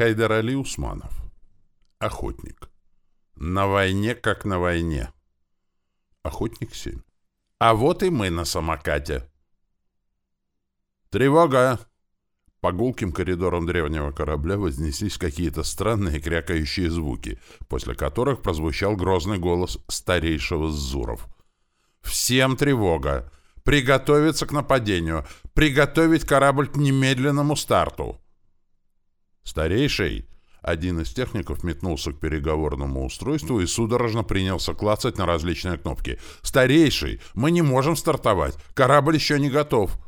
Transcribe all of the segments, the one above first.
Хайдар Али Усманов. Охотник. На войне, как на войне. Охотник 7. А вот и мы на самокате. Тревога! По гулким коридорам древнего корабля вознеслись какие-то странные крякающие звуки, после которых прозвучал грозный голос старейшего Зуров. «Всем тревога! Приготовиться к нападению! Приготовить корабль к немедленному старту!» «Старейший!» Один из техников метнулся к переговорному устройству и судорожно принялся клацать на различные кнопки. «Старейший! Мы не можем стартовать! Корабль еще не готов!»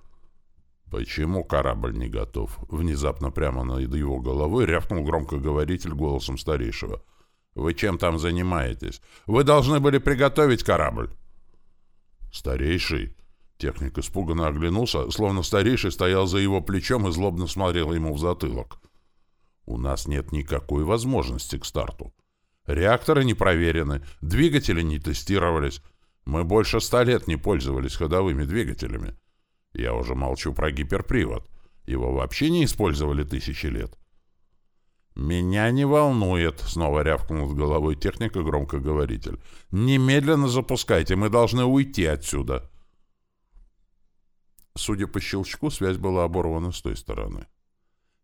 «Почему корабль не готов?» Внезапно прямо над его головой рявкнул громкоговоритель голосом старейшего. «Вы чем там занимаетесь? Вы должны были приготовить корабль!» «Старейший!» Техник испуганно оглянулся, словно старейший стоял за его плечом и злобно смотрел ему в затылок. У нас нет никакой возможности к старту. Реакторы не проверены, двигатели не тестировались. Мы больше ста лет не пользовались ходовыми двигателями. Я уже молчу про гиперпривод. Его вообще не использовали тысячи лет. «Меня не волнует», — снова рявкнул с головой техника громкоговоритель. «Немедленно запускайте, мы должны уйти отсюда». Судя по щелчку, связь была оборвана с той стороны.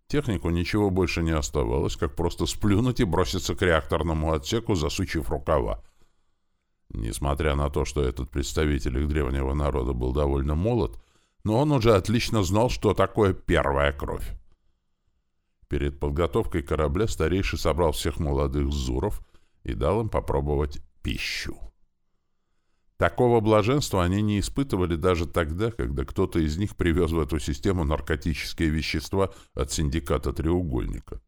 Технику ничего больше не оставалось, как просто сплюнуть и броситься к реакторному отсеку, засучив рукава. Несмотря на то, что этот представитель их древнего народа был довольно молод, но он уже отлично знал, что такое первая кровь. Перед подготовкой корабля старейший собрал всех молодых зуров и дал им попробовать пищу. Такого блаженства они не испытывали даже тогда, когда кто-то из них привез в эту систему наркотические вещества от синдиката «Треугольника».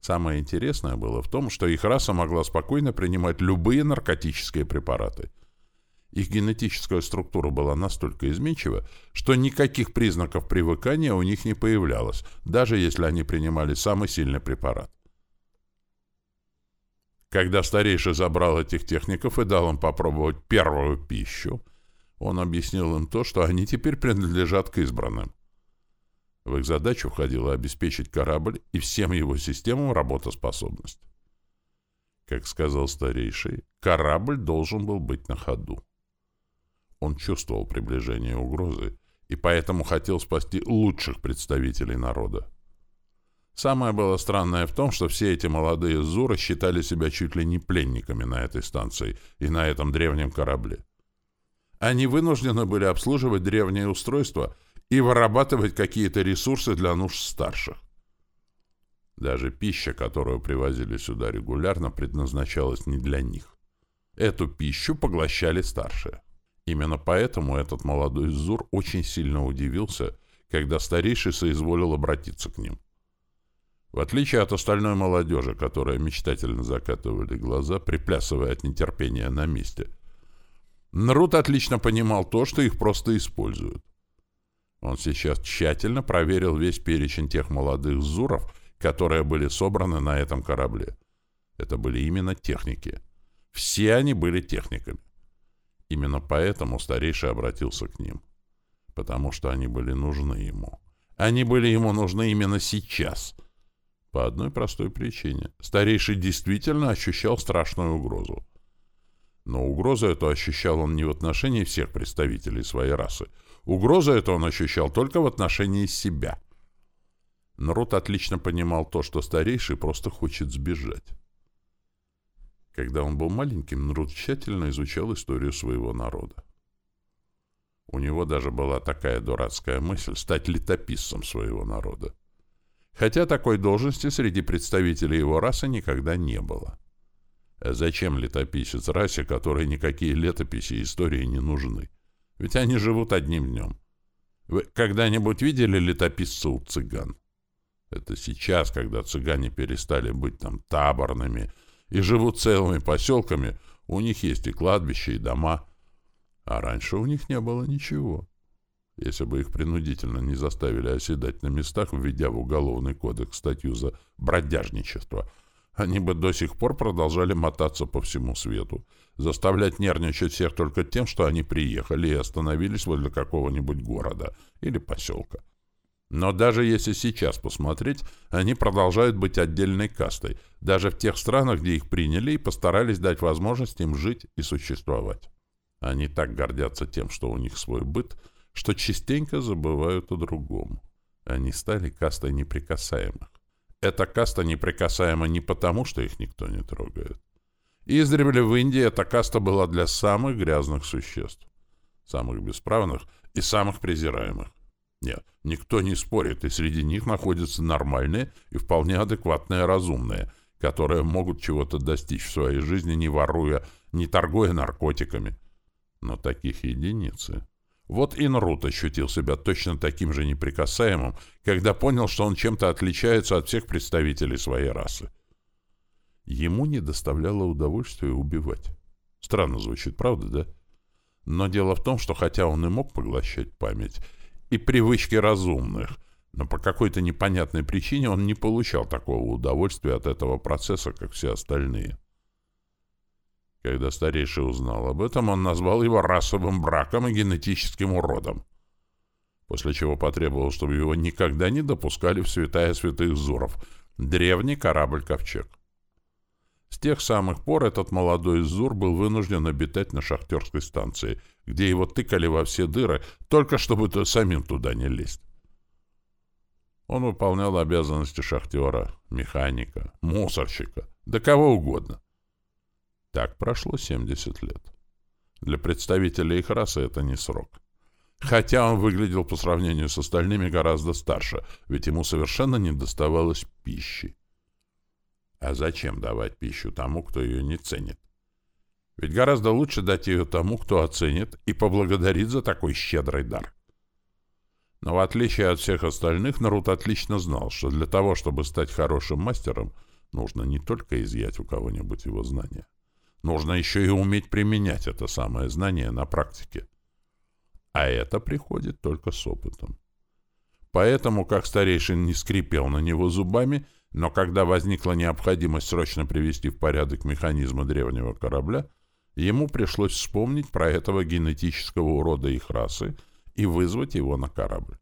Самое интересное было в том, что их раса могла спокойно принимать любые наркотические препараты. Их генетическая структура была настолько изменчива, что никаких признаков привыкания у них не появлялось, даже если они принимали самый сильный препарат. Когда старейший забрал этих техников и дал им попробовать первую пищу, он объяснил им то, что они теперь принадлежат к избранным. В их задачу входило обеспечить корабль и всем его системам работоспособность. Как сказал старейший, корабль должен был быть на ходу. Он чувствовал приближение угрозы и поэтому хотел спасти лучших представителей народа. Самое было странное в том, что все эти молодые Зуры считали себя чуть ли не пленниками на этой станции и на этом древнем корабле. Они вынуждены были обслуживать древние устройства и вырабатывать какие-то ресурсы для нужд старших. Даже пища, которую привозили сюда регулярно, предназначалась не для них. Эту пищу поглощали старшие. Именно поэтому этот молодой Зур очень сильно удивился, когда старейший соизволил обратиться к ним. В отличие от остальной молодежи, которая мечтательно закатывали глаза, приплясывая от нетерпения на месте, Нрут отлично понимал то, что их просто используют. Он сейчас тщательно проверил весь перечень тех молодых зуров, которые были собраны на этом корабле. Это были именно техники. Все они были техниками. Именно поэтому старейший обратился к ним. Потому что они были нужны ему. Они были ему нужны именно сейчас — по одной простой причине. Старейший действительно ощущал страшную угрозу. Но угрозу эту ощущал он не в отношении всех представителей своей расы. Угрозу эту он ощущал только в отношении себя. Народ отлично понимал то, что старейший просто хочет сбежать. Когда он был маленьким, Нрут тщательно изучал историю своего народа. У него даже была такая дурацкая мысль стать летописцем своего народа хотя такой должности среди представителей его расы никогда не было. Зачем летописец расе, которой никакие летописи и истории не нужны? Ведь они живут одним днем. Вы когда-нибудь видели летописца у цыган? Это сейчас, когда цыгане перестали быть там таборными и живут целыми поселками, у них есть и кладбища, и дома, а раньше у них не было ничего если бы их принудительно не заставили оседать на местах, введя в Уголовный кодекс статью за бродяжничество, они бы до сих пор продолжали мотаться по всему свету, заставлять нервничать всех только тем, что они приехали и остановились возле какого-нибудь города или поселка. Но даже если сейчас посмотреть, они продолжают быть отдельной кастой, даже в тех странах, где их приняли и постарались дать возможность им жить и существовать. Они так гордятся тем, что у них свой быт, что частенько забывают о другом. Они стали кастой неприкасаемых. Эта каста неприкасаема не потому, что их никто не трогает. Издревле в Индии эта каста была для самых грязных существ, самых бесправных и самых презираемых. Нет, никто не спорит, и среди них находятся нормальные и вполне адекватные разумные, которые могут чего-то достичь в своей жизни, не воруя, не торгуя наркотиками. Но таких единицы. Вот и Нрут ощутил себя точно таким же неприкасаемым, когда понял, что он чем-то отличается от всех представителей своей расы. Ему не доставляло удовольствия убивать. Странно звучит, правда, да? Но дело в том, что хотя он и мог поглощать память, и привычки разумных, но по какой-то непонятной причине он не получал такого удовольствия от этого процесса, как все остальные. Когда старейший узнал об этом, он назвал его расовым браком и генетическим уродом, после чего потребовал, чтобы его никогда не допускали в святая святых Зуров, древний корабль-ковчег. С тех самых пор этот молодой Зур был вынужден обитать на шахтерской станции — где его тыкали во все дыры, только чтобы -то самим туда не лезть. Он выполнял обязанности шахтера, механика, мусорщика, да кого угодно. Так прошло 70 лет. Для представителей их расы это не срок. Хотя он выглядел по сравнению с остальными гораздо старше, ведь ему совершенно не доставалось пищи. А зачем давать пищу тому, кто ее не ценит? Ведь гораздо лучше дать ее тому, кто оценит и поблагодарит за такой щедрый дар. Но в отличие от всех остальных, Нарут отлично знал, что для того, чтобы стать хорошим мастером, нужно не только изъять у кого-нибудь его знания. Нужно еще и уметь применять это самое знание на практике. А это приходит только с опытом. Поэтому, как старейшин не скрипел на него зубами, но когда возникла необходимость срочно привести в порядок механизмы древнего корабля, Ему пришлось вспомнить про этого генетического урода их расы и вызвать его на корабль.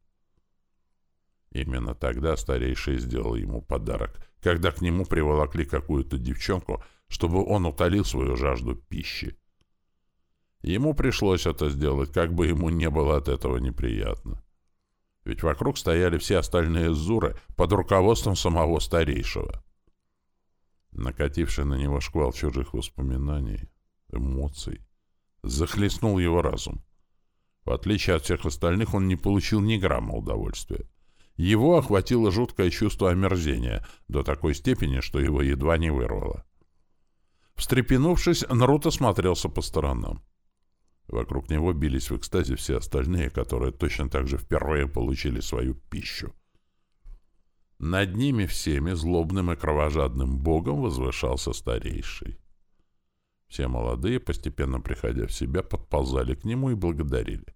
Именно тогда старейший сделал ему подарок, когда к нему приволокли какую-то девчонку, чтобы он утолил свою жажду пищи. Ему пришлось это сделать, как бы ему не было от этого неприятно. Ведь вокруг стояли все остальные зуры под руководством самого старейшего. Накативший на него шквал чужих воспоминаний, эмоций, захлестнул его разум. В отличие от всех остальных, он не получил ни грамма удовольствия. Его охватило жуткое чувство омерзения до такой степени, что его едва не вырвало. Встрепенувшись, Наруто смотрелся по сторонам. Вокруг него бились в экстазе все остальные, которые точно так же впервые получили свою пищу. Над ними всеми злобным и кровожадным богом возвышался старейший. Все молодые, постепенно приходя в себя, подползали к нему и благодарили.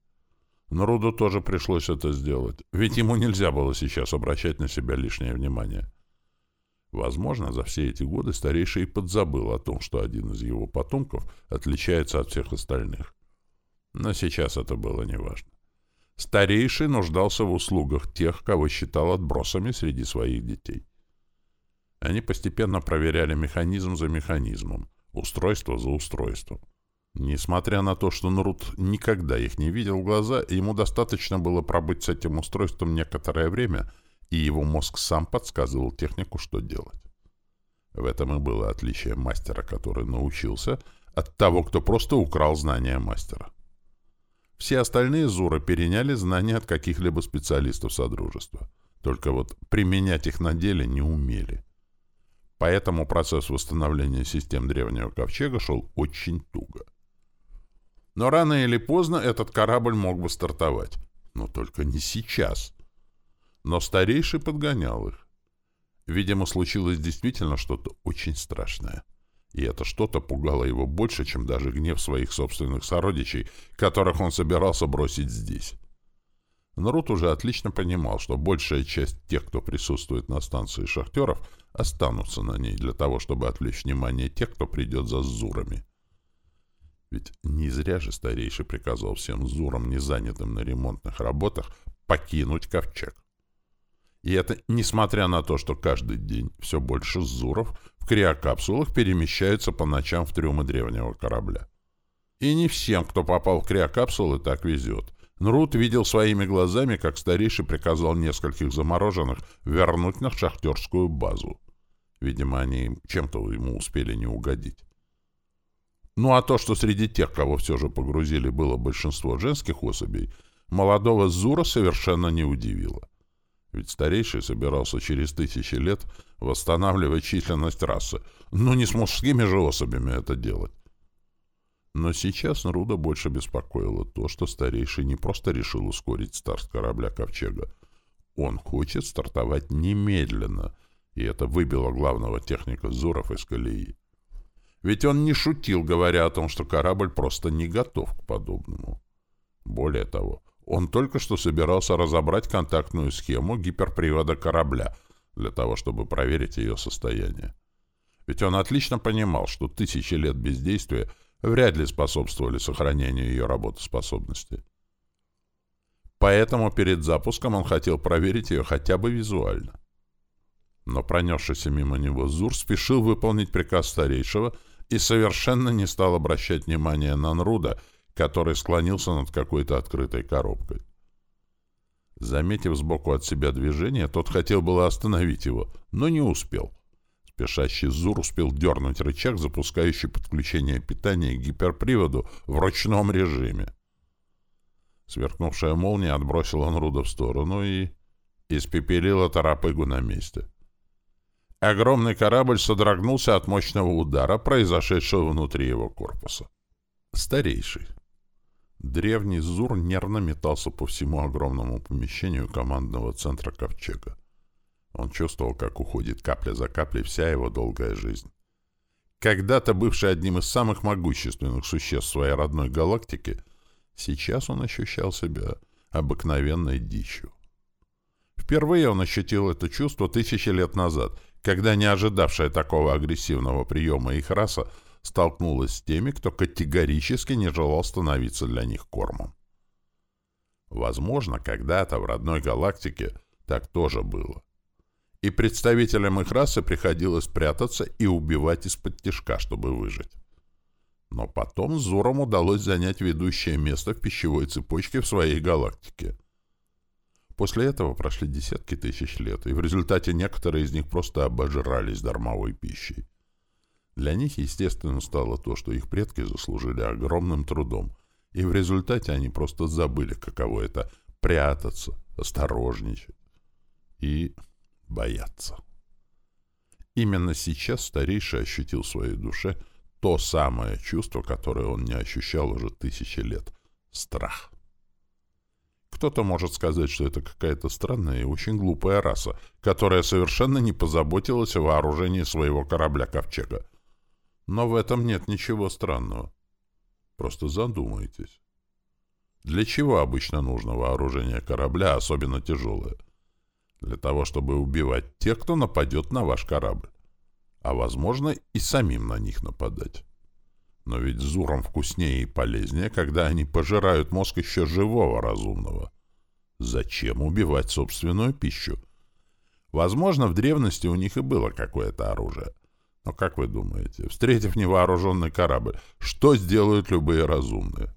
Народу тоже пришлось это сделать, ведь ему нельзя было сейчас обращать на себя лишнее внимание. Возможно, за все эти годы старейший подзабыл о том, что один из его потомков отличается от всех остальных. Но сейчас это было неважно. Старейший нуждался в услугах тех, кого считал отбросами среди своих детей. Они постепенно проверяли механизм за механизмом, устройство за устройством. Несмотря на то, что Нрут никогда их не видел в глаза, ему достаточно было пробыть с этим устройством некоторое время, и его мозг сам подсказывал технику, что делать. В этом и было отличие мастера, который научился, от того, кто просто украл знания мастера. Все остальные Зуры переняли знания от каких-либо специалистов Содружества. Только вот применять их на деле не умели. Поэтому процесс восстановления систем Древнего Ковчега шел очень туго. Но рано или поздно этот корабль мог бы стартовать. Но только не сейчас. Но старейший подгонял их. Видимо, случилось действительно что-то очень страшное. И это что-то пугало его больше, чем даже гнев своих собственных сородичей, которых он собирался бросить здесь. Нарут уже отлично понимал, что большая часть тех, кто присутствует на станции шахтеров, останутся на ней для того, чтобы отвлечь внимание тех, кто придет за зурами. Ведь не зря же старейший приказал всем зурам, не занятым на ремонтных работах, покинуть ковчег. И это несмотря на то, что каждый день все больше Зуров в криокапсулах перемещаются по ночам в трюмы древнего корабля. И не всем, кто попал в криокапсулы, так везет. Нрут видел своими глазами, как старейший приказал нескольких замороженных вернуть на шахтерскую базу. Видимо, они чем-то ему успели не угодить. Ну а то, что среди тех, кого все же погрузили, было большинство женских особей, молодого Зура совершенно не удивило. Ведь старейший собирался через тысячи лет восстанавливать численность расы, но не с мужскими же особями это делать. Но сейчас Нруда больше беспокоило то, что старейший не просто решил ускорить старт корабля Ковчега. Он хочет стартовать немедленно, и это выбило главного техника Зуров из колеи. Ведь он не шутил, говоря о том, что корабль просто не готов к подобному. Более того, он только что собирался разобрать контактную схему гиперпривода корабля для того, чтобы проверить ее состояние. Ведь он отлично понимал, что тысячи лет бездействия вряд ли способствовали сохранению ее работоспособности. Поэтому перед запуском он хотел проверить ее хотя бы визуально. Но пронесшийся мимо него Зур спешил выполнить приказ старейшего и совершенно не стал обращать внимания на Нруда, который склонился над какой-то открытой коробкой. Заметив сбоку от себя движение, тот хотел было остановить его, но не успел. Спешащий Зур успел дернуть рычаг, запускающий подключение питания к гиперприводу в ручном режиме. Сверкнувшая молния отбросила Нруда в сторону и испепелила Тарапыгу на месте. Огромный корабль содрогнулся от мощного удара, произошедшего внутри его корпуса. Старейший. Древний Зур нервно метался по всему огромному помещению командного центра Ковчега. Он чувствовал, как уходит капля за каплей вся его долгая жизнь. Когда-то бывший одним из самых могущественных существ своей родной галактики, сейчас он ощущал себя обыкновенной дичью. Впервые он ощутил это чувство тысячи лет назад, когда не ожидавшая такого агрессивного приема их раса столкнулась с теми, кто категорически не желал становиться для них кормом. Возможно, когда-то в родной галактике так тоже было. И представителям их расы приходилось прятаться и убивать из-под тяжка, чтобы выжить. Но потом Зурам удалось занять ведущее место в пищевой цепочке в своей галактике. После этого прошли десятки тысяч лет, и в результате некоторые из них просто обожрались дармовой пищей. Для них естественно стало то, что их предки заслужили огромным трудом, и в результате они просто забыли, каково это — прятаться, осторожничать и бояться. Именно сейчас старейший ощутил в своей душе то самое чувство, которое он не ощущал уже тысячи лет — страх. Кто-то может сказать, что это какая-то странная и очень глупая раса, которая совершенно не позаботилась о вооружении своего корабля Ковчега. Но в этом нет ничего странного. Просто задумайтесь. Для чего обычно нужно вооружение корабля, особенно тяжелое? Для того, чтобы убивать тех, кто нападет на ваш корабль. А, возможно, и самим на них нападать. Но ведь зурам вкуснее и полезнее, когда они пожирают мозг еще живого разумного. Зачем убивать собственную пищу? Возможно, в древности у них и было какое-то оружие. Но как вы думаете, встретив невооруженный корабль, что сделают любые разумные?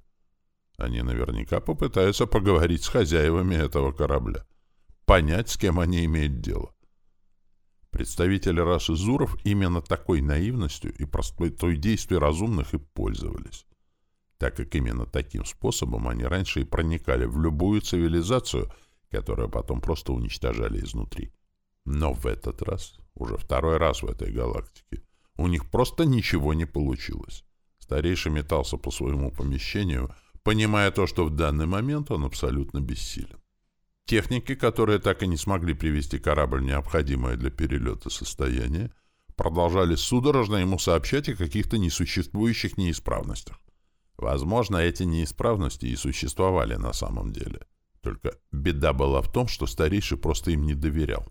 Они наверняка попытаются поговорить с хозяевами этого корабля, понять, с кем они имеют дело. Представители расы Зуров именно такой наивностью и простотой действий разумных и пользовались, так как именно таким способом они раньше и проникали в любую цивилизацию, которую потом просто уничтожали изнутри. Но в этот раз, уже второй раз в этой галактике, у них просто ничего не получилось. Старейший метался по своему помещению, понимая то, что в данный момент он абсолютно бессилен. Техники, которые так и не смогли привести корабль в необходимое для перелета состояние, продолжали судорожно ему сообщать о каких-то несуществующих неисправностях. Возможно, эти неисправности и существовали на самом деле. Только беда была в том, что старейший просто им не доверял.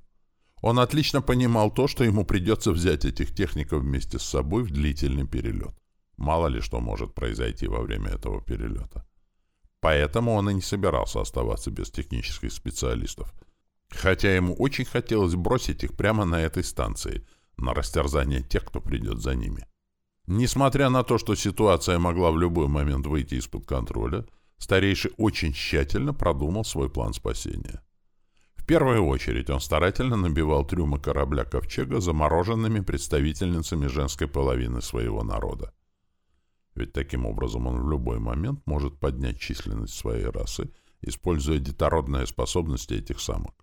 Он отлично понимал то, что ему придется взять этих техников вместе с собой в длительный перелет. Мало ли что может произойти во время этого перелета. Поэтому он и не собирался оставаться без технических специалистов. Хотя ему очень хотелось бросить их прямо на этой станции, на растерзание тех, кто придет за ними. Несмотря на то, что ситуация могла в любой момент выйти из-под контроля, старейший очень тщательно продумал свой план спасения. Первую очередь он старательно набивал трюмы корабля «Ковчега» замороженными представительницами женской половины своего народа. Ведь таким образом он в любой момент может поднять численность своей расы, используя детородные способности этих самок.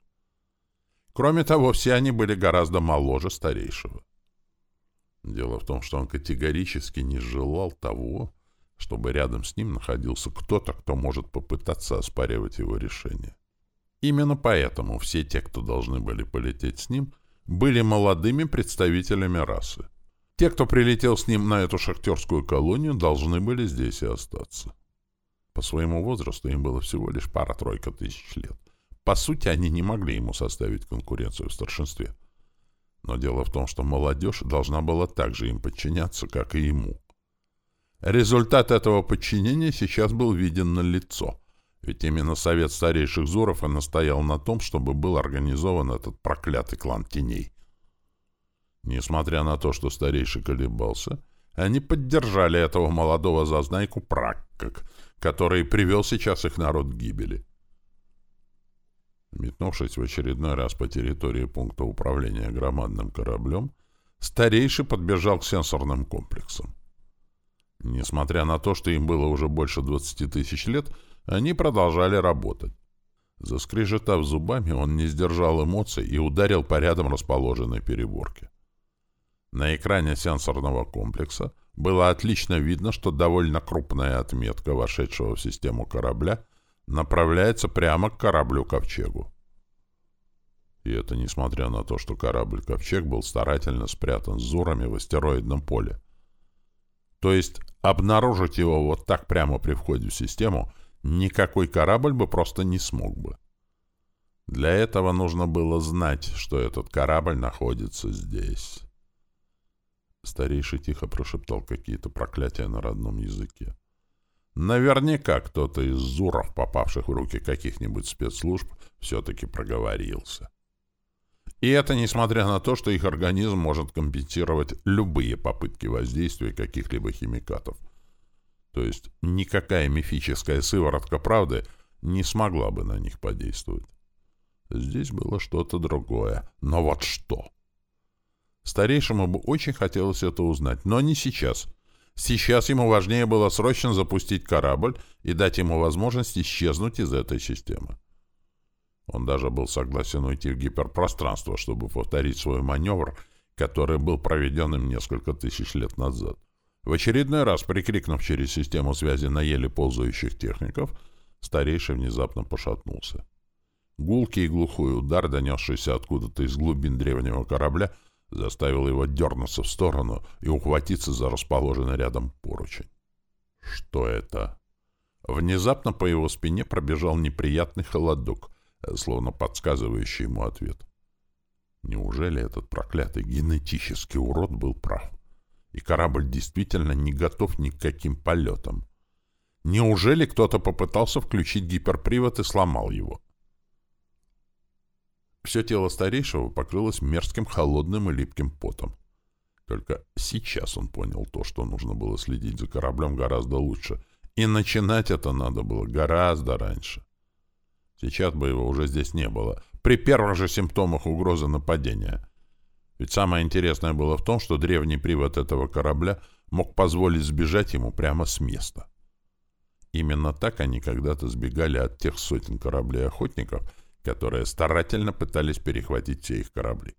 Кроме того, все они были гораздо моложе старейшего. Дело в том, что он категорически не желал того, чтобы рядом с ним находился кто-то, кто может попытаться оспаривать его решение. Именно поэтому все те, кто должны были полететь с ним, были молодыми представителями расы. Те, кто прилетел с ним на эту шахтерскую колонию, должны были здесь и остаться. По своему возрасту им было всего лишь пара-тройка тысяч лет. По сути, они не могли ему составить конкуренцию в старшинстве. Но дело в том, что молодежь должна была также им подчиняться, как и ему. Результат этого подчинения сейчас был виден на лицо, ведь именно Совет Старейших Зуров и настоял на том, чтобы был организован этот проклятый клан теней. Несмотря на то, что Старейший колебался, они поддержали этого молодого зазнайку Праккак, который привел сейчас их народ к гибели. Метнувшись в очередной раз по территории пункта управления громадным кораблем, старейший подбежал к сенсорным комплексам. Несмотря на то, что им было уже больше 20 тысяч лет, они продолжали работать. Заскрежетав зубами, он не сдержал эмоций и ударил по рядом расположенной переборке. На экране сенсорного комплекса было отлично видно, что довольно крупная отметка вошедшего в систему корабля направляется прямо к кораблю-ковчегу. И это несмотря на то, что корабль-ковчег был старательно спрятан зурами в астероидном поле. То есть обнаружить его вот так прямо при входе в систему никакой корабль бы просто не смог бы. Для этого нужно было знать, что этот корабль находится здесь. Старейший тихо прошептал какие-то проклятия на родном языке. Наверняка кто-то из зуров, попавших в руки каких-нибудь спецслужб, все-таки проговорился. И это несмотря на то, что их организм может компенсировать любые попытки воздействия каких-либо химикатов. То есть никакая мифическая сыворотка правды не смогла бы на них подействовать. Здесь было что-то другое. Но вот что? Старейшему бы очень хотелось это узнать, но не сейчас — Сейчас ему важнее было срочно запустить корабль и дать ему возможность исчезнуть из этой системы. Он даже был согласен уйти в гиперпространство, чтобы повторить свой маневр, который был проведен им несколько тысяч лет назад. В очередной раз, прикрикнув через систему связи на еле ползающих техников, старейший внезапно пошатнулся. Гулкий и глухой удар, донесшийся откуда-то из глубин древнего корабля, заставил его дернуться в сторону и ухватиться за расположенный рядом поручень. Что это? Внезапно по его спине пробежал неприятный холодок, словно подсказывающий ему ответ. Неужели этот проклятый генетический урод был прав? И корабль действительно не готов ни к каким полетам? Неужели кто-то попытался включить гиперпривод и сломал его? Все тело старейшего покрылось мерзким холодным и липким потом. Только сейчас он понял то, что нужно было следить за кораблем гораздо лучше. И начинать это надо было гораздо раньше. Сейчас бы его уже здесь не было. При первых же симптомах угрозы нападения. Ведь самое интересное было в том, что древний привод этого корабля мог позволить сбежать ему прямо с места. Именно так они когда-то сбегали от тех сотен кораблей-охотников, которые старательно пытались перехватить все их корабли.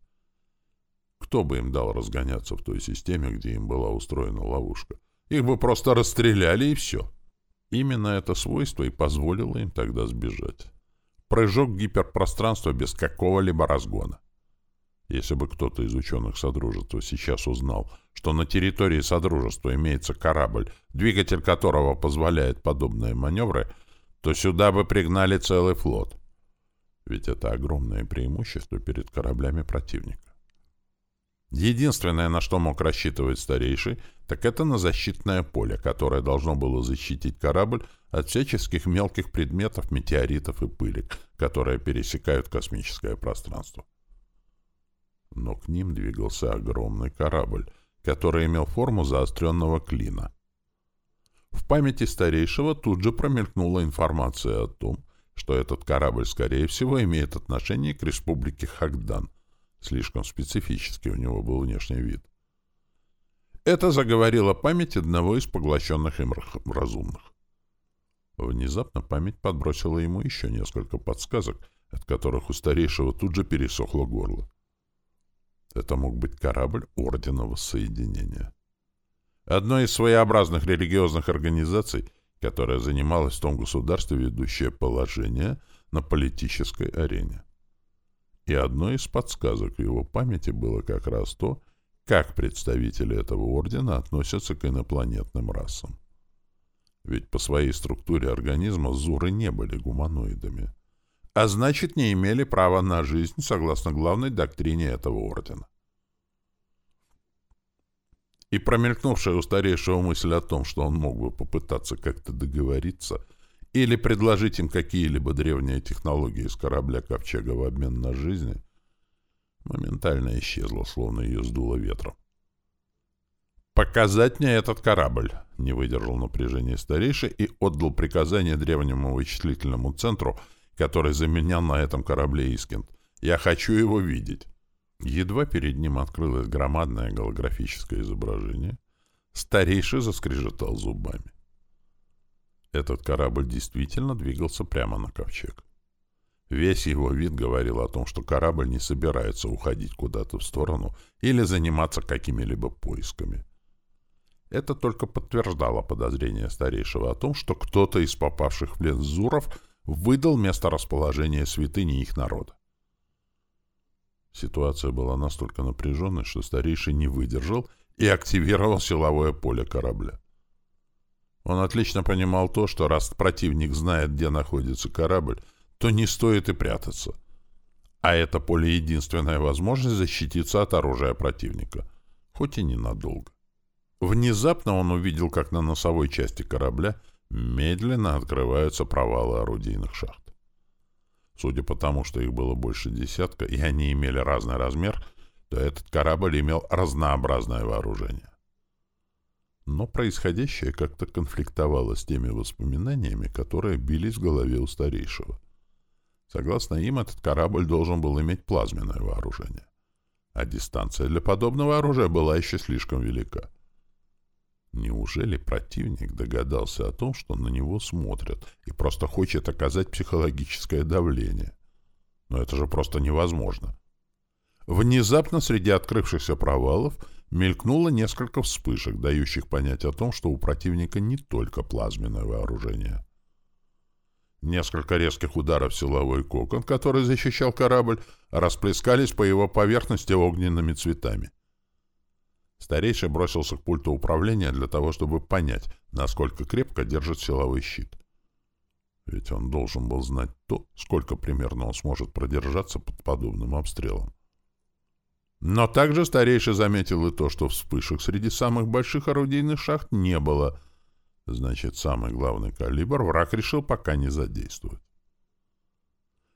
Кто бы им дал разгоняться в той системе, где им была устроена ловушка? Их бы просто расстреляли и все. Именно это свойство и позволило им тогда сбежать. Прыжок в гиперпространство без какого-либо разгона. Если бы кто-то из ученых Содружества сейчас узнал, что на территории Содружества имеется корабль, двигатель которого позволяет подобные маневры, то сюда бы пригнали целый флот. Ведь это огромное преимущество перед кораблями противника. Единственное, на что мог рассчитывать старейший, так это на защитное поле, которое должно было защитить корабль от всяческих мелких предметов, метеоритов и пылек, которые пересекают космическое пространство. Но к ним двигался огромный корабль, который имел форму заостренного клина. В памяти старейшего тут же промелькнула информация о том, что этот корабль, скорее всего, имеет отношение к республике Хагдан. Слишком специфический у него был внешний вид. Это заговорила память одного из поглощенных им разумных. Внезапно память подбросила ему еще несколько подсказок, от которых у старейшего тут же пересохло горло. Это мог быть корабль Ордена Воссоединения. Одной из своеобразных религиозных организаций, которая занималась в том государстве ведущее положение на политической арене. И одной из подсказок в его памяти было как раз то, как представители этого ордена относятся к инопланетным расам. Ведь по своей структуре организма зуры не были гуманоидами, а значит, не имели права на жизнь согласно главной доктрине этого ордена. И промелькнувшая у старейшего мысль о том, что он мог бы попытаться как-то договориться или предложить им какие-либо древние технологии из корабля Ковчега в обмен на жизни — моментально исчезла, словно ее сдуло ветром. «Показать мне этот корабль!» — не выдержал напряжения старейший и отдал приказание древнему вычислительному центру, который заменял на этом корабле Искинд. «Я хочу его видеть!» Едва перед ним открылось громадное голографическое изображение, старейший заскрежетал зубами. Этот корабль действительно двигался прямо на ковчег. Весь его вид говорил о том, что корабль не собирается уходить куда-то в сторону или заниматься какими-либо поисками. Это только подтверждало подозрение старейшего о том, что кто-то из попавших в плен Зуров выдал место расположения святыни их народа. Ситуация была настолько напряженной, что старейший не выдержал и активировал силовое поле корабля. Он отлично понимал то, что раз противник знает, где находится корабль, то не стоит и прятаться. А это поле единственная возможность защититься от оружия противника, хоть и ненадолго. Внезапно он увидел, как на носовой части корабля медленно открываются провалы орудийных шахт. Судя по тому, что их было больше десятка, и они имели разный размер, то этот корабль имел разнообразное вооружение. Но происходящее как-то конфликтовало с теми воспоминаниями, которые бились в голове у старейшего. Согласно им, этот корабль должен был иметь плазменное вооружение. А дистанция для подобного оружия была еще слишком велика. Неужели противник догадался о том, что на него смотрят, и просто хочет оказать психологическое давление? Но это же просто невозможно. Внезапно среди открывшихся провалов мелькнуло несколько вспышек, дающих понять о том, что у противника не только плазменное вооружение. Несколько резких ударов силовой кокон, который защищал корабль, расплескались по его поверхности огненными цветами. Старейший бросился к пульту управления для того, чтобы понять, насколько крепко держит силовой щит. Ведь он должен был знать то, сколько примерно он сможет продержаться под подобным обстрелом. Но также старейший заметил и то, что вспышек среди самых больших орудийных шахт не было — Значит, самый главный калибр враг решил пока не задействовать.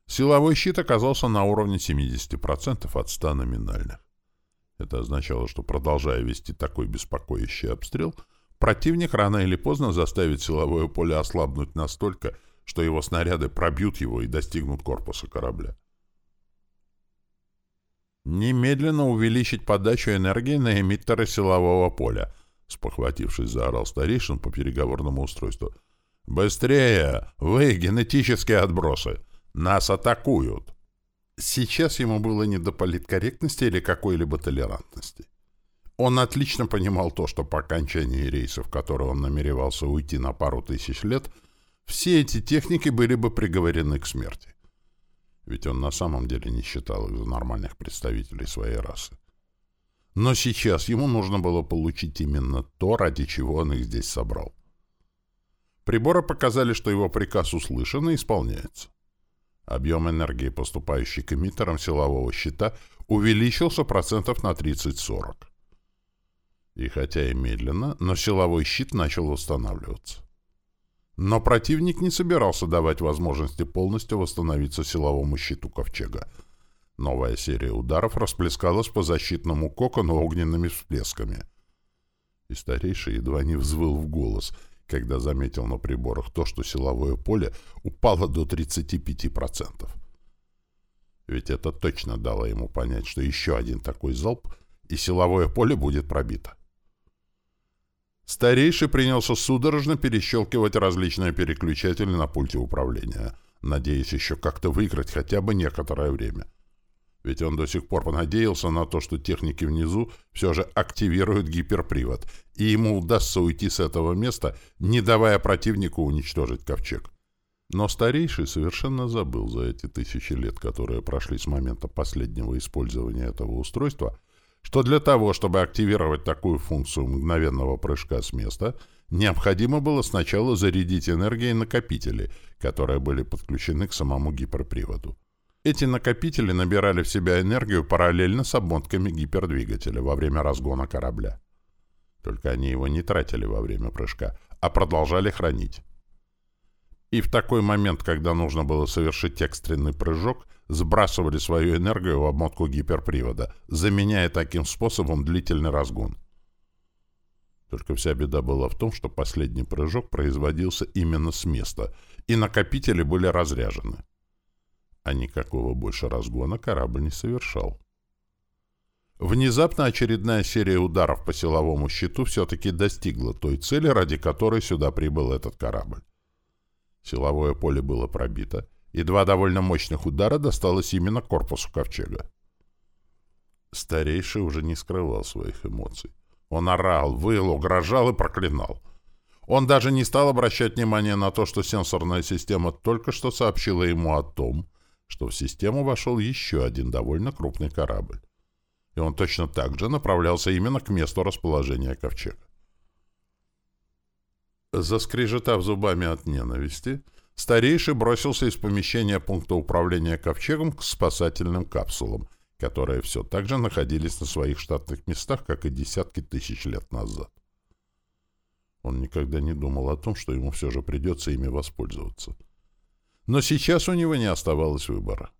Силовой щит оказался на уровне 70% от 100 номинальных. Это означало, что, продолжая вести такой беспокоящий обстрел, противник рано или поздно заставит силовое поле ослабнуть настолько, что его снаряды пробьют его и достигнут корпуса корабля. Немедленно увеличить подачу энергии на эмиттеры силового поля — спохватившись, заорал старейшин по переговорному устройству. «Быстрее! Вы, генетические отбросы! Нас атакуют!» Сейчас ему было не до политкорректности или какой-либо толерантности. Он отлично понимал то, что по окончании рейса, в который он намеревался уйти на пару тысяч лет, все эти техники были бы приговорены к смерти. Ведь он на самом деле не считал их за нормальных представителей своей расы. Но сейчас ему нужно было получить именно то, ради чего он их здесь собрал. Приборы показали, что его приказ услышан и исполняется. Объем энергии, поступающий к эмиттерам силового щита, увеличился процентов на 30-40. И хотя и медленно, но силовой щит начал восстанавливаться. Но противник не собирался давать возможности полностью восстановиться силовому щиту Ковчега. Новая серия ударов расплескалась по защитному кокону огненными всплесками. И старейший едва не взвыл в голос — когда заметил на приборах то, что силовое поле упало до 35%. Ведь это точно дало ему понять, что еще один такой залп, и силовое поле будет пробито. Старейший принялся судорожно перещелкивать различные переключатели на пульте управления, надеясь еще как-то выиграть хотя бы некоторое время — ведь он до сих пор понадеялся на то, что техники внизу все же активируют гиперпривод, и ему удастся уйти с этого места, не давая противнику уничтожить ковчег. Но старейший совершенно забыл за эти тысячи лет, которые прошли с момента последнего использования этого устройства, что для того, чтобы активировать такую функцию мгновенного прыжка с места, необходимо было сначала зарядить энергией накопители, которые были подключены к самому гиперприводу. Эти накопители набирали в себя энергию параллельно с обмотками гипердвигателя во время разгона корабля. Только они его не тратили во время прыжка, а продолжали хранить. И в такой момент, когда нужно было совершить экстренный прыжок, сбрасывали свою энергию в обмотку гиперпривода, заменяя таким способом длительный разгон. Только вся беда была в том, что последний прыжок производился именно с места, и накопители были разряжены а никакого больше разгона корабль не совершал. Внезапно очередная серия ударов по силовому щиту все-таки достигла той цели, ради которой сюда прибыл этот корабль. Силовое поле было пробито, и два довольно мощных удара досталось именно корпусу ковчега. Старейший уже не скрывал своих эмоций. Он орал, выл, угрожал и проклинал. Он даже не стал обращать внимания на то, что сенсорная система только что сообщила ему о том, что в систему вошел еще один довольно крупный корабль. И он точно так же направлялся именно к месту расположения ковчега. Заскрежетав зубами от ненависти, старейший бросился из помещения пункта управления ковчегом к спасательным капсулам, которые все так же находились на своих штатных местах, как и десятки тысяч лет назад. Он никогда не думал о том, что ему все же придется ими воспользоваться. — но сейчас у него не оставалось выбора.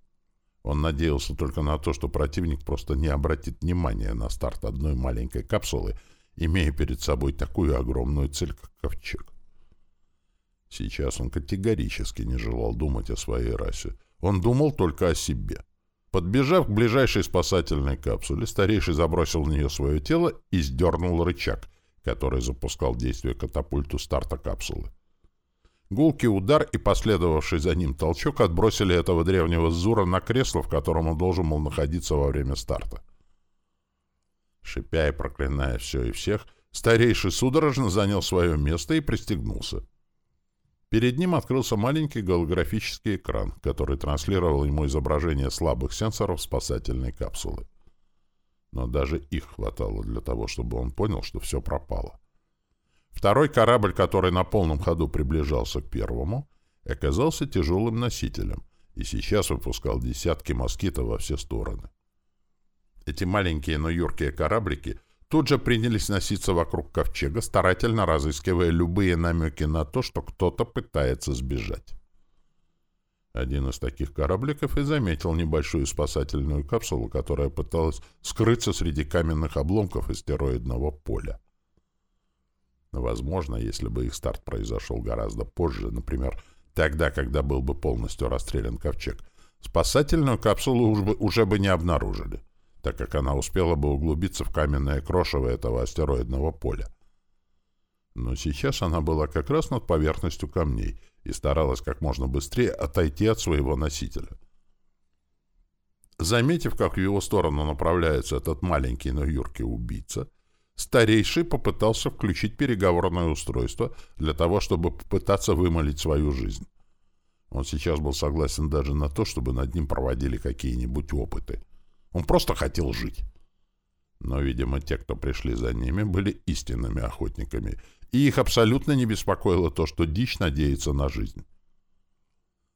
Он надеялся только на то, что противник просто не обратит внимания на старт одной маленькой капсулы, имея перед собой такую огромную цель, как ковчег. Сейчас он категорически не желал думать о своей расе. Он думал только о себе. Подбежав к ближайшей спасательной капсуле, старейший забросил в нее свое тело и сдернул рычаг, который запускал действие катапульту старта капсулы. Гулкий удар и последовавший за ним толчок отбросили этого древнего Зура на кресло, в котором он должен был находиться во время старта. Шипя и проклиная все и всех, старейший судорожно занял свое место и пристегнулся. Перед ним открылся маленький голографический экран, который транслировал ему изображение слабых сенсоров спасательной капсулы. Но даже их хватало для того, чтобы он понял, что все пропало. Второй корабль, который на полном ходу приближался к первому, оказался тяжелым носителем и сейчас выпускал десятки москитов во все стороны. Эти маленькие, но юркие кораблики тут же принялись носиться вокруг ковчега, старательно разыскивая любые намеки на то, что кто-то пытается сбежать. Один из таких корабликов и заметил небольшую спасательную капсулу, которая пыталась скрыться среди каменных обломков астероидного поля. Возможно, если бы их старт произошел гораздо позже, например, тогда, когда был бы полностью расстрелян ковчег, спасательную капсулу уже бы, уже бы не обнаружили, так как она успела бы углубиться в каменное крошево этого астероидного поля. Но сейчас она была как раз над поверхностью камней и старалась как можно быстрее отойти от своего носителя. Заметив, как в его сторону направляется этот маленький, но юркий убийца, Старейший попытался включить переговорное устройство для того, чтобы попытаться вымолить свою жизнь. Он сейчас был согласен даже на то, чтобы над ним проводили какие-нибудь опыты. Он просто хотел жить. Но, видимо, те, кто пришли за ними, были истинными охотниками, и их абсолютно не беспокоило то, что дичь надеется на жизнь.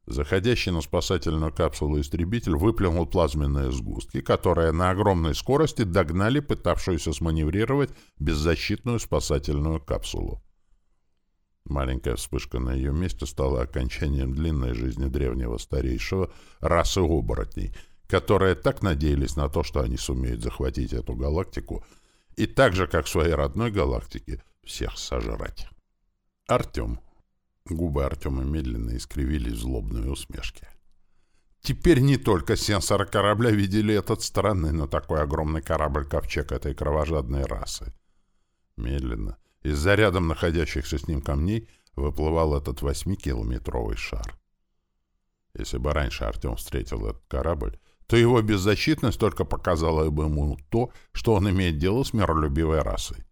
Заходящий на спасательную капсулу истребитель выплюнул плазменные сгустки, которые на огромной скорости догнали пытавшуюся сманеврировать беззащитную спасательную капсулу. Маленькая вспышка на ее месте стала окончанием длинной жизни древнего старейшего расы оборотней, которые так надеялись на то, что они сумеют захватить эту галактику и так же, как в своей родной галактике, всех сожрать. Артем. Губы Артема медленно искривились в злобной усмешке. Теперь не только сенсоры корабля видели этот странный, но такой огромный корабль-ковчег этой кровожадной расы. Медленно, из-за рядом находящихся с ним камней, выплывал этот восьмикилометровый шар. Если бы раньше Артем встретил этот корабль, то его беззащитность только показала бы ему то, что он имеет дело с миролюбивой расой.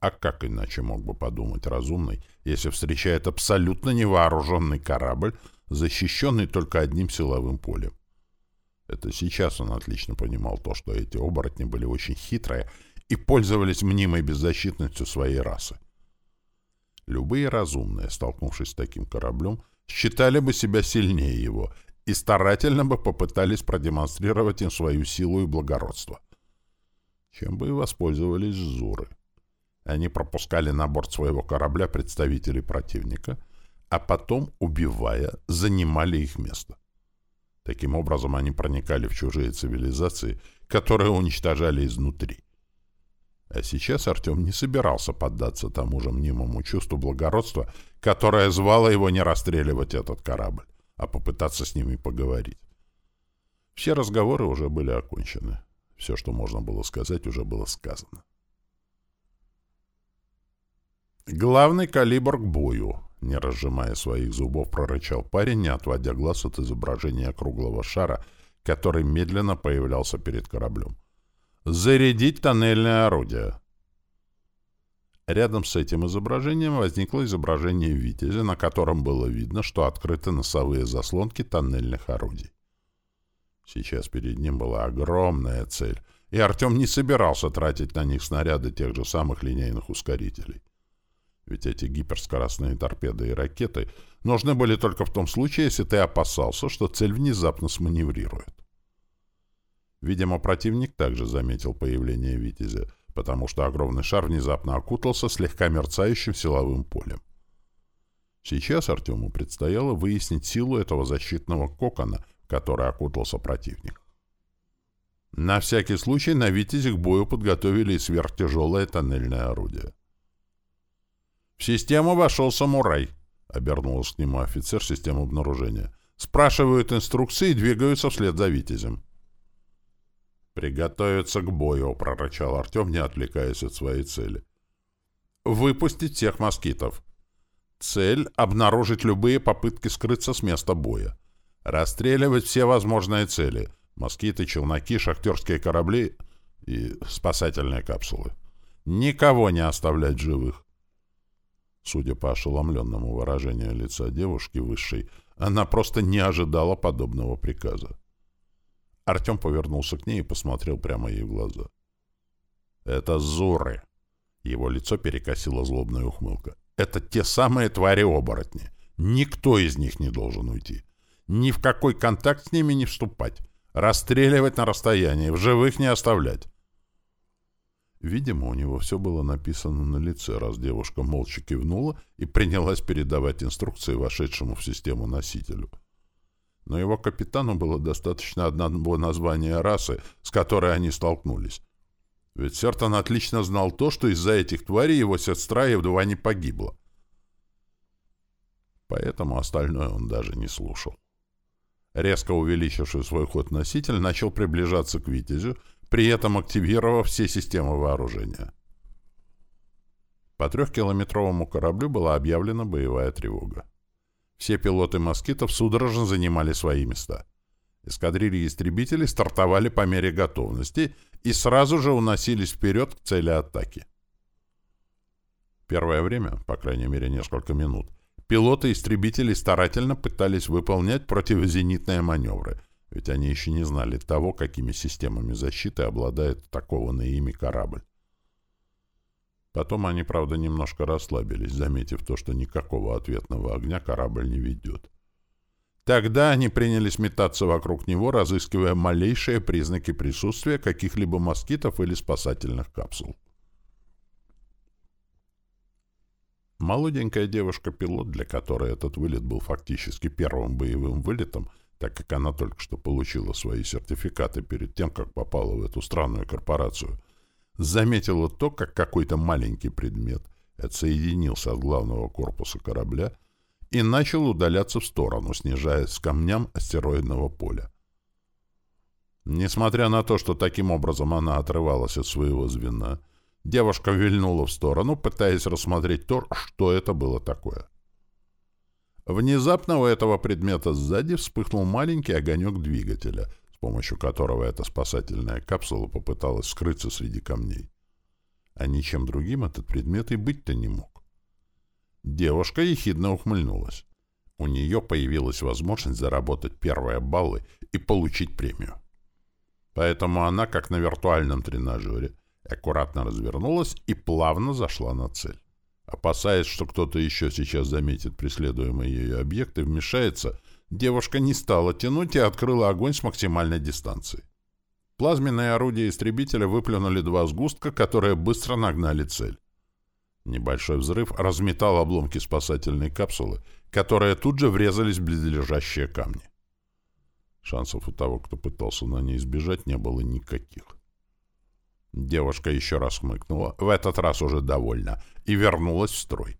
А как иначе мог бы подумать разумный, если встречает абсолютно невооруженный корабль, защищенный только одним силовым полем? Это сейчас он отлично понимал то, что эти оборотни были очень хитрые и пользовались мнимой беззащитностью своей расы. Любые разумные, столкнувшись с таким кораблем, считали бы себя сильнее его и старательно бы попытались продемонстрировать им свою силу и благородство. Чем бы и воспользовались Зуры. Они пропускали на борт своего корабля представителей противника, а потом, убивая, занимали их место. Таким образом, они проникали в чужие цивилизации, которые уничтожали изнутри. А сейчас Артем не собирался поддаться тому же мнимому чувству благородства, которое звало его не расстреливать этот корабль, а попытаться с ними поговорить. Все разговоры уже были окончены. Все, что можно было сказать, уже было сказано. «Главный калибр к бою», — не разжимая своих зубов, прорычал парень, не отводя глаз от изображения круглого шара, который медленно появлялся перед кораблем. «Зарядить тоннельное орудие». Рядом с этим изображением возникло изображение «Витязя», на котором было видно, что открыты носовые заслонки тоннельных орудий. Сейчас перед ним была огромная цель, и Артем не собирался тратить на них снаряды тех же самых линейных ускорителей. Ведь эти гиперскоростные торпеды и ракеты нужны были только в том случае, если ты опасался, что цель внезапно сманеврирует. Видимо, противник также заметил появление «Витязя», потому что огромный шар внезапно окутался слегка мерцающим силовым полем. Сейчас Артему предстояло выяснить силу этого защитного кокона, который окутался противник. На всякий случай на «Витязе» к бою подготовили сверхтяжелое тоннельное орудие. «В систему вошел самурай», — обернулся к нему офицер системы обнаружения. «Спрашивают инструкции и двигаются вслед за Витязем». «Приготовиться к бою», — прорычал Артем, не отвлекаясь от своей цели. «Выпустить всех москитов. Цель — обнаружить любые попытки скрыться с места боя. Расстреливать все возможные цели — москиты, челноки, шахтерские корабли и спасательные капсулы. Никого не оставлять живых. Судя по ошеломленному выражению лица девушки высшей, она просто не ожидала подобного приказа. Артем повернулся к ней и посмотрел прямо ей в глаза. «Это Зуры!» Его лицо перекосило злобная ухмылка. «Это те самые твари-оборотни. Никто из них не должен уйти. Ни в какой контакт с ними не вступать. Расстреливать на расстоянии, в живых не оставлять. Видимо, у него все было написано на лице, раз девушка молча кивнула и принялась передавать инструкции вошедшему в систему носителю. Но его капитану было достаточно одного названия расы, с которой они столкнулись. Ведь Сертон отлично знал то, что из-за этих тварей его сестра едва не погибла. Поэтому остальное он даже не слушал. Резко увеличивший свой ход носитель начал приближаться к Витязю, при этом активировав все системы вооружения. По трехкилометровому кораблю была объявлена боевая тревога. Все пилоты «Москитов» судорожно занимали свои места. Эскадрильи истребителей стартовали по мере готовности и сразу же уносились вперед к цели атаки. Первое время, по крайней мере несколько минут, пилоты истребителей старательно пытались выполнять противозенитные маневры, ведь они еще не знали того, какими системами защиты обладает атакованный ими корабль. Потом они, правда, немножко расслабились, заметив то, что никакого ответного огня корабль не ведет. Тогда они принялись метаться вокруг него, разыскивая малейшие признаки присутствия каких-либо москитов или спасательных капсул. Молоденькая девушка-пилот, для которой этот вылет был фактически первым боевым вылетом, так как она только что получила свои сертификаты перед тем, как попала в эту странную корпорацию, заметила то, как какой-то маленький предмет отсоединился от главного корпуса корабля и начал удаляться в сторону, снижаясь с камням астероидного поля. Несмотря на то, что таким образом она отрывалась от своего звена, девушка вильнула в сторону, пытаясь рассмотреть то, что это было такое. Внезапно у этого предмета сзади вспыхнул маленький огонек двигателя, с помощью которого эта спасательная капсула попыталась скрыться среди камней. А ничем другим этот предмет и быть-то не мог. Девушка ехидно ухмыльнулась. У нее появилась возможность заработать первые баллы и получить премию. Поэтому она, как на виртуальном тренажере, аккуратно развернулась и плавно зашла на цель. Опасаясь, что кто-то еще сейчас заметит преследуемые ею объекты, вмешается, девушка не стала тянуть и открыла огонь с максимальной дистанции. Плазменные орудия истребителя выплюнули два сгустка, которые быстро нагнали цель. Небольшой взрыв разметал обломки спасательной капсулы, которые тут же врезались в близлежащие камни. Шансов у того, кто пытался на ней сбежать, не было никаких. Девушка еще раз хмыкнула, в этот раз уже довольна, и вернулась в строй.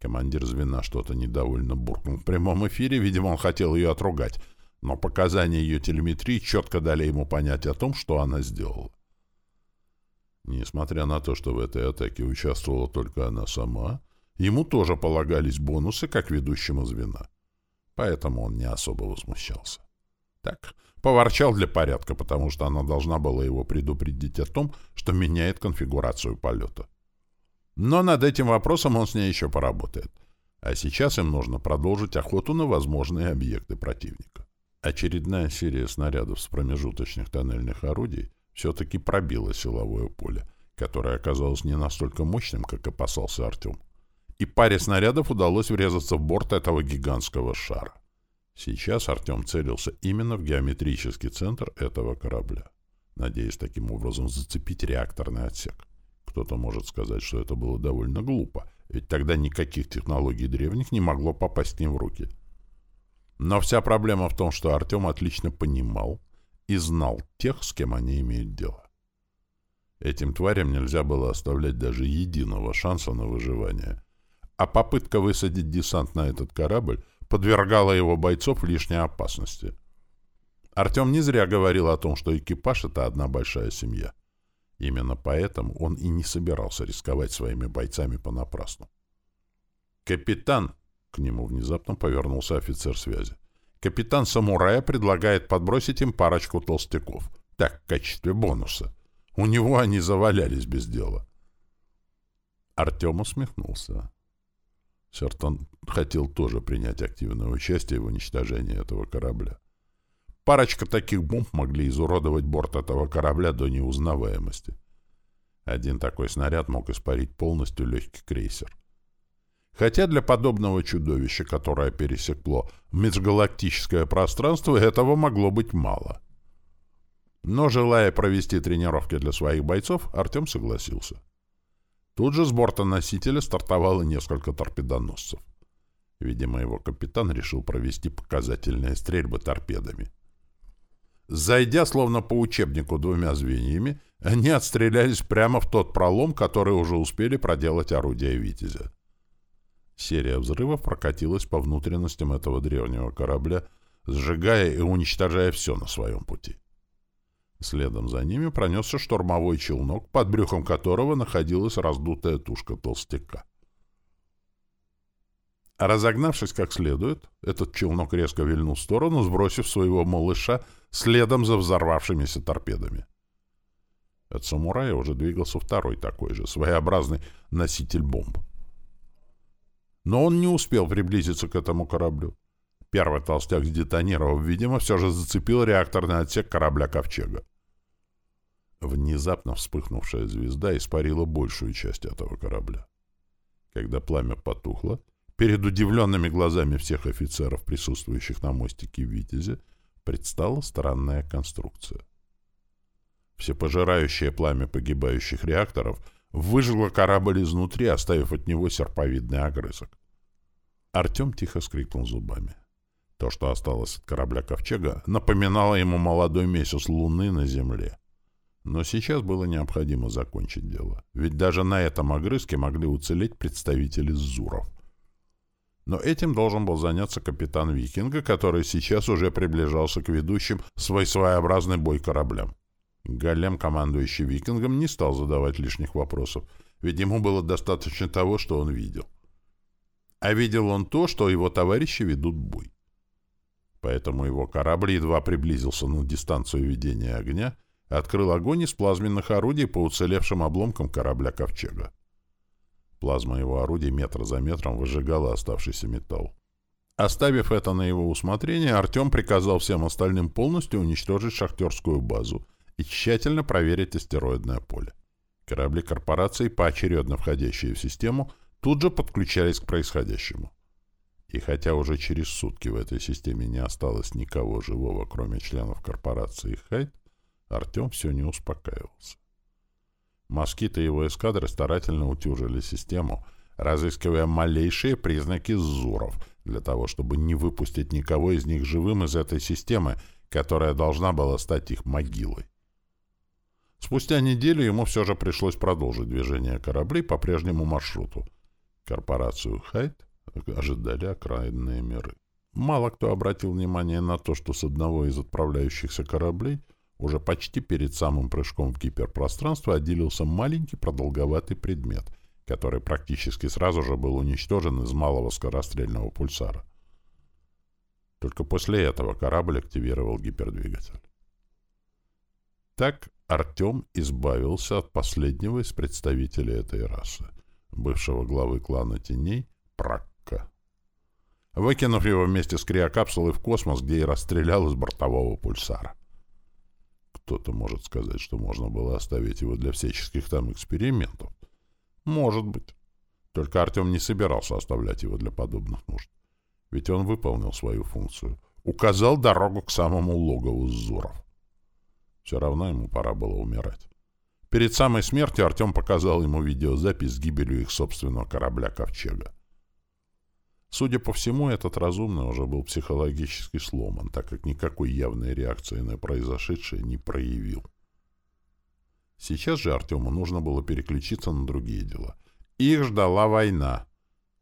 Командир звена что-то недовольно буркнул в прямом эфире, видимо, он хотел ее отругать, но показания ее телеметрии четко дали ему понять о том, что она сделала. Несмотря на то, что в этой атаке участвовала только она сама, ему тоже полагались бонусы как ведущему звена. Поэтому он не особо возмущался. Так, поворчал для порядка, потому что она должна была его предупредить о том, что меняет конфигурацию полета. Но над этим вопросом он с ней еще поработает. А сейчас им нужно продолжить охоту на возможные объекты противника. Очередная серия снарядов с промежуточных тоннельных орудий все-таки пробило силовое поле, которое оказалось не настолько мощным, как опасался Артем. И паре снарядов удалось врезаться в борт этого гигантского шара. Сейчас Артем целился именно в геометрический центр этого корабля, надеясь таким образом зацепить реакторный отсек. Кто-то может сказать, что это было довольно глупо, ведь тогда никаких технологий древних не могло попасть к ним в руки. Но вся проблема в том, что Артем отлично понимал, и знал тех, с кем они имеют дело. Этим тварям нельзя было оставлять даже единого шанса на выживание. А попытка высадить десант на этот корабль подвергала его бойцов лишней опасности. Артем не зря говорил о том, что экипаж — это одна большая семья. Именно поэтому он и не собирался рисковать своими бойцами понапрасну. «Капитан!» — к нему внезапно повернулся офицер связи. Капитан Самурая предлагает подбросить им парочку толстяков. Так, в качестве бонуса. У него они завалялись без дела. Артем усмехнулся. Сертон хотел тоже принять активное участие в уничтожении этого корабля. Парочка таких бомб могли изуродовать борт этого корабля до неузнаваемости. Один такой снаряд мог испарить полностью легкий крейсер. Хотя для подобного чудовища, которое пересекло межгалактическое пространство, этого могло быть мало. Но, желая провести тренировки для своих бойцов, Артем согласился. Тут же с борта носителя стартовало несколько торпедоносцев. Видимо, его капитан решил провести показательные стрельбы торпедами. Зайдя словно по учебнику двумя звеньями, они отстрелялись прямо в тот пролом, который уже успели проделать орудия «Витязя». Серия взрывов прокатилась по внутренностям этого древнего корабля, сжигая и уничтожая все на своем пути. Следом за ними пронесся штурмовой челнок, под брюхом которого находилась раздутая тушка толстяка. Разогнавшись как следует, этот челнок резко вильнул в сторону, сбросив своего малыша следом за взорвавшимися торпедами. От самурая уже двигался второй такой же, своеобразный носитель бомб. Но он не успел приблизиться к этому кораблю. Первый толстяк сдетонировав, видимо, все же зацепил реакторный отсек корабля «Ковчега». Внезапно вспыхнувшая звезда испарила большую часть этого корабля. Когда пламя потухло, Перед удивленными глазами всех офицеров, присутствующих на мостике «Витязи», предстала странная конструкция. Всепожирающее пламя погибающих реакторов выжило корабль изнутри, оставив от него серповидный огрызок. Артем тихо скрипнул зубами. То, что осталось от корабля Ковчега, напоминало ему молодой месяц Луны на Земле. Но сейчас было необходимо закончить дело, ведь даже на этом огрызке могли уцелеть представители Зуров. Но этим должен был заняться капитан Викинга, который сейчас уже приближался к ведущим свой своеобразный бой кораблям. Голем, командующий Викингом, не стал задавать лишних вопросов, ведь ему было достаточно того, что он видел. А видел он то, что его товарищи ведут бой. Поэтому его корабль едва приблизился на дистанцию ведения огня, открыл огонь из плазменных орудий по уцелевшим обломкам корабля «Ковчега». Плазма его орудий метр за метром выжигала оставшийся металл. Оставив это на его усмотрение, Артем приказал всем остальным полностью уничтожить шахтерскую базу и тщательно проверить астероидное поле. Корабли корпорации, поочередно входящие в систему, тут же подключались к происходящему. И хотя уже через сутки в этой системе не осталось никого живого, кроме членов корпорации Хайт, Артем все не успокаивался. Москиты его эскадры старательно утюжили систему, разыскивая малейшие признаки зуров, для того, чтобы не выпустить никого из них живым из этой системы, которая должна была стать их могилой. Спустя неделю ему все же пришлось продолжить движение кораблей по прежнему маршруту. Корпорацию «Хайт» ожидали окраинные миры. Мало кто обратил внимание на то, что с одного из отправляющихся кораблей уже почти перед самым прыжком в гиперпространство отделился маленький продолговатый предмет, который практически сразу же был уничтожен из малого скорострельного пульсара. Только после этого корабль активировал гипердвигатель. Так Артем избавился от последнего из представителей этой расы, бывшего главы клана теней Пракка. Выкинув его вместе с криокапсулой в космос, где и расстрелял из бортового пульсара. Кто-то может сказать, что можно было оставить его для всяческих там экспериментов. Может быть. Только Артем не собирался оставлять его для подобных нужд. Ведь он выполнил свою функцию. Указал дорогу к самому логову Зуров. Все равно ему пора было умирать. Перед самой смертью Артем показал ему видеозапись с гибелью их собственного корабля «Ковчега». Судя по всему, этот разумный уже был психологически сломан, так как никакой явной реакции на произошедшее не проявил. Сейчас же Артему нужно было переключиться на другие дела. Их ждала война.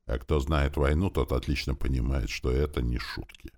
А кто знает войну, тот отлично понимает, что это не шутки.